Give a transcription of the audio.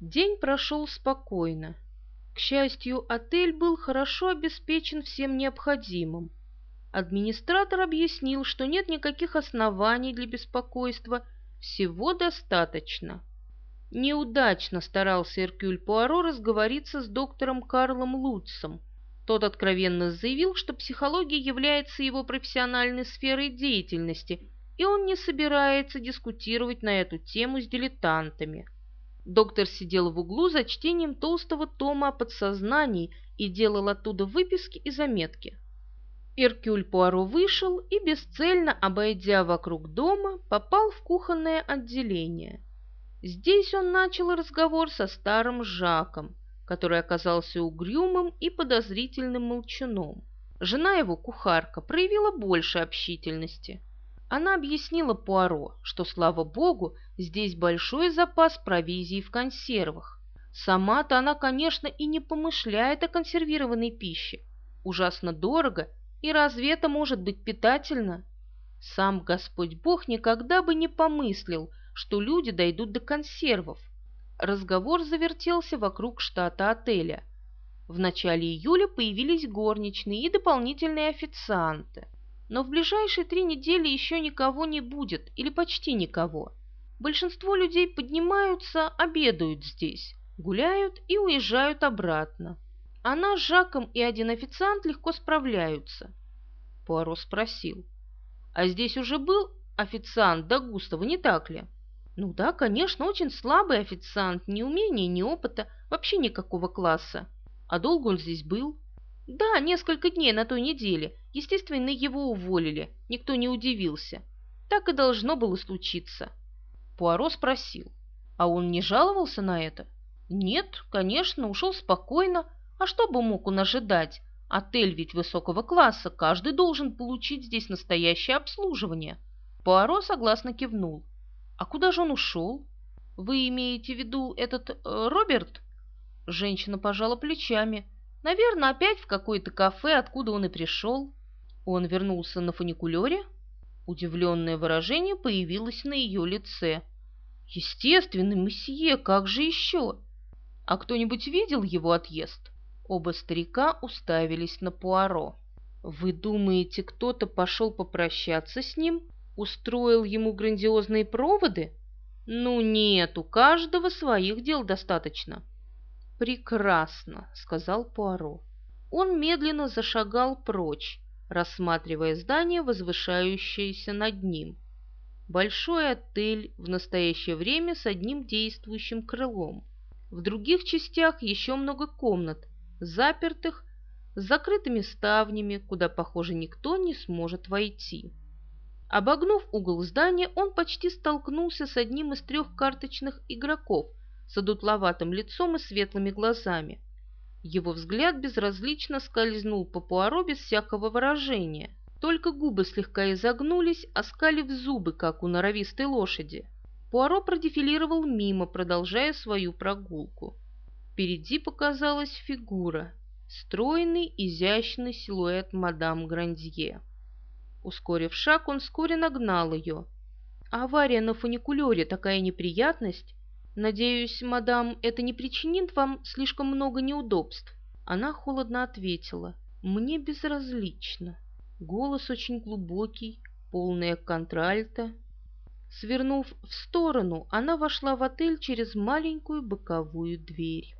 День прошел спокойно. К счастью, отель был хорошо обеспечен всем необходимым. Администратор объяснил, что нет никаких оснований для беспокойства, всего достаточно. Неудачно старался Эркюль Пуаро разговориться с доктором Карлом Лутцем. Тот откровенно заявил, что психология является его профессиональной сферой деятельности, и он не собирается дискутировать на эту тему с дилетантами. Доктор сидел в углу за чтением толстого тома о подсознании и делал оттуда выписки и заметки. Иркюль Пуаро вышел и, бесцельно обойдя вокруг дома, попал в кухонное отделение. Здесь он начал разговор со старым Жаком, который оказался угрюмым и подозрительным молчуном. Жена его, кухарка, проявила больше общительности. Она объяснила Пуаро, что, слава богу, здесь большой запас провизии в консервах. Сама-то она, конечно, и не помышляет о консервированной пище. Ужасно дорого, и разве это может быть питательно? Сам Господь Бог никогда бы не помыслил, что люди дойдут до консервов. Разговор завертелся вокруг штата отеля. В начале июля появились горничные и дополнительные официанты. Но в ближайшие три недели еще никого не будет, или почти никого. Большинство людей поднимаются, обедают здесь, гуляют и уезжают обратно. Она с Жаком и один официант легко справляются. Пуаро спросил. «А здесь уже был официант до Густава, не так ли?» «Ну да, конечно, очень слабый официант, ни умения, ни опыта, вообще никакого класса. А долго он здесь был?» Да, несколько дней на той неделе. Естественно, его уволили. Никто не удивился. Так и должно было случиться. Пуаро спросил. А он не жаловался на это? Нет, конечно, ушел спокойно. А что бы мог он ожидать? Отель ведь высокого класса, каждый должен получить здесь настоящее обслуживание. Пуаро согласно кивнул. А куда же он ушел? Вы имеете в виду этот э, Роберт? Женщина пожала плечами. Наверное, опять в какое-то кафе, откуда он и пришел. Он вернулся на фуникулере. Удивленное выражение появилось на ее лице. Естественно, месье, как же еще? А кто-нибудь видел его отъезд? Оба старика уставились на Пуаро. Вы думаете, кто-то пошел попрощаться с ним? Устроил ему грандиозные проводы? Ну нет, у каждого своих дел достаточно. «Прекрасно», — сказал Пуаро. Он медленно зашагал прочь, рассматривая здание, возвышающееся над ним. Большой отель в настоящее время с одним действующим крылом. В других частях еще много комнат, запертых, с закрытыми ставнями, куда, похоже, никто не сможет войти. Обогнув угол здания, он почти столкнулся с одним из трех карточных игроков, с одутловатым лицом и светлыми глазами. Его взгляд безразлично скользнул по Пуаро без всякого выражения. Только губы слегка изогнулись, оскалив зубы, как у норовистой лошади. Пуаро продефилировал мимо, продолжая свою прогулку. Впереди показалась фигура, стройный, изящный силуэт мадам Грандье. Ускорив шаг, он вскоре нагнал ее. авария на фуникулере такая неприятность. «Надеюсь, мадам, это не причинит вам слишком много неудобств?» Она холодно ответила. «Мне безразлично». Голос очень глубокий, полная контральта. Свернув в сторону, она вошла в отель через маленькую боковую дверь.